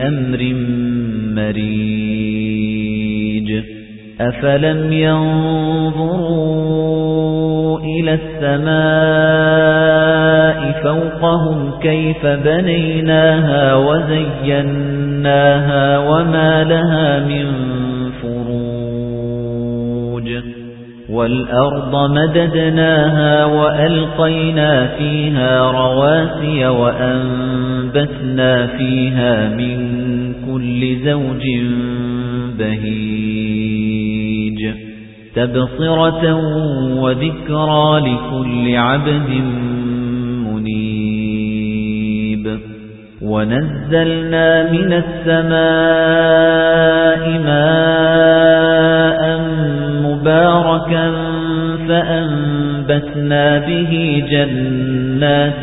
أَمْرٍ مَرِيجٍ. أَفَلَمْ يَنظُرُوا إِلَى السَّمَاءِ فَوْقَهُمْ كَيْفَ بَنَيْنَاهَا وَزَيَّنَّاهَا وَمَا لَهَا مِن فُرُوجٍ. وَالْأَرْضَ مَدَدْنَاهَا وَأَلْقَيْنَا فِيهَا رَوَاسِيَ وَأَنبَتْنَا فِيهَا مِن كُلِّ زَوْجٍ بَهِيجٍ تَبْصِرَةً وَذِكْرَى لِكُلِّ عَبْدٍ مُنِيبٍ وَنَزَّلْنَا مِنَ السَّمَاءِ مَاءً مُبَارَكًا فَأَنبَتْنَا بِهِ جَنَّاتٍ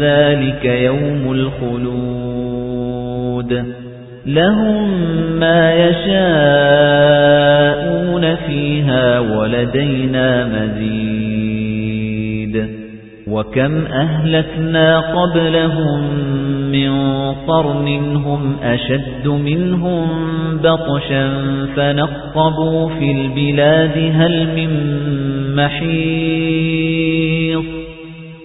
ذلك يوم الخلود لهم ما يشاءون فيها ولدينا مزيد وكم أهلكنا قبلهم من قرن هم أشد منهم بطشا فنقبوا في البلاد هل من محيط